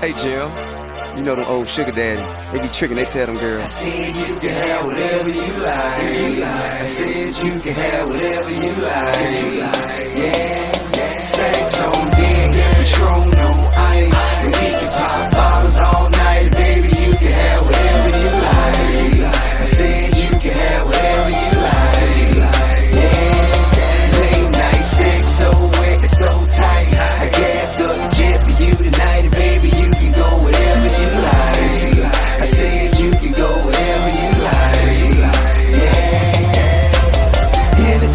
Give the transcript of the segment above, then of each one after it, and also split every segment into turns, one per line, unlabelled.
Hey, Jill. You know them old sugar daddy. They be tricking, they tell them girls.
I said you can have whatever you like. You like. I said you can have whatever you like. You like. Yeah, yeah. Sex on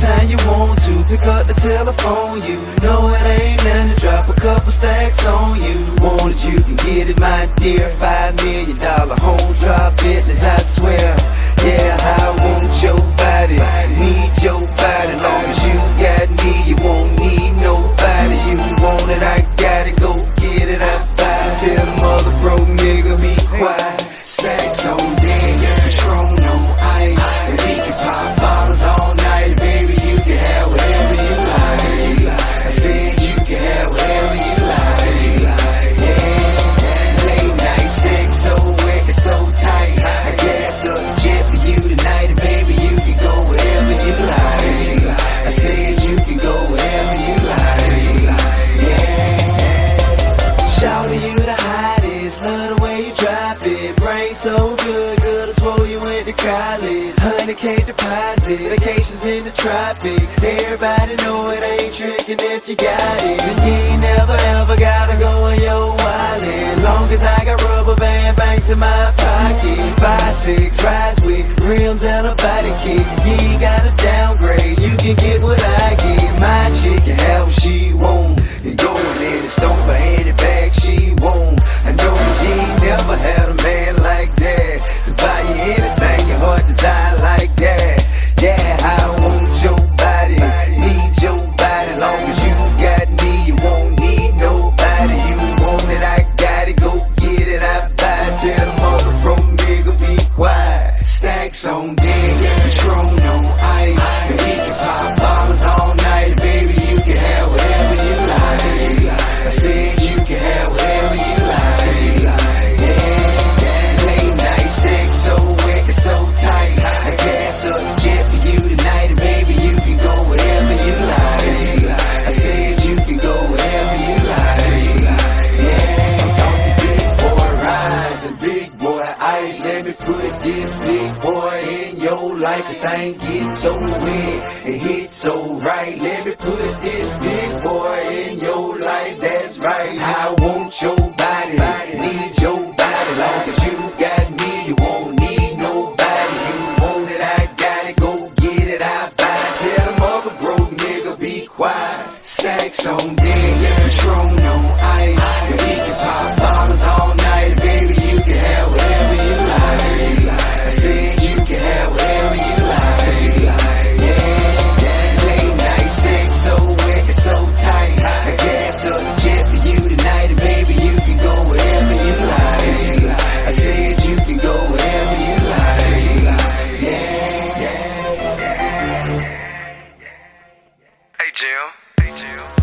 anytime you want to. Pick up the telephone, you know it ain't nothing to drop a couple stacks on you. Want it, you can get it, my dear. Five million dollar home drop Bentleys, I swear. Yeah, I want your body. good, good as swole you went to college. 100k deposit, vacations in the tropics. Everybody know it ain't tricking if you got it. And you ain't never ever gotta go in your wallet. Long as I got rubber band banks in my pocket. Five, six, rides with rims and a body kit. on dead, Patron on ice. make the thing gets so wet. and hits so right. Let me put this big boy in your life. That's right. I want your body. Need your body. Long as you got me, you won't need nobody. You want it, I got it. Go get it, I buy it. Tell the other broke nigga be quiet. Stacks on deck. Patron Hey, Jill. Hey, Jill.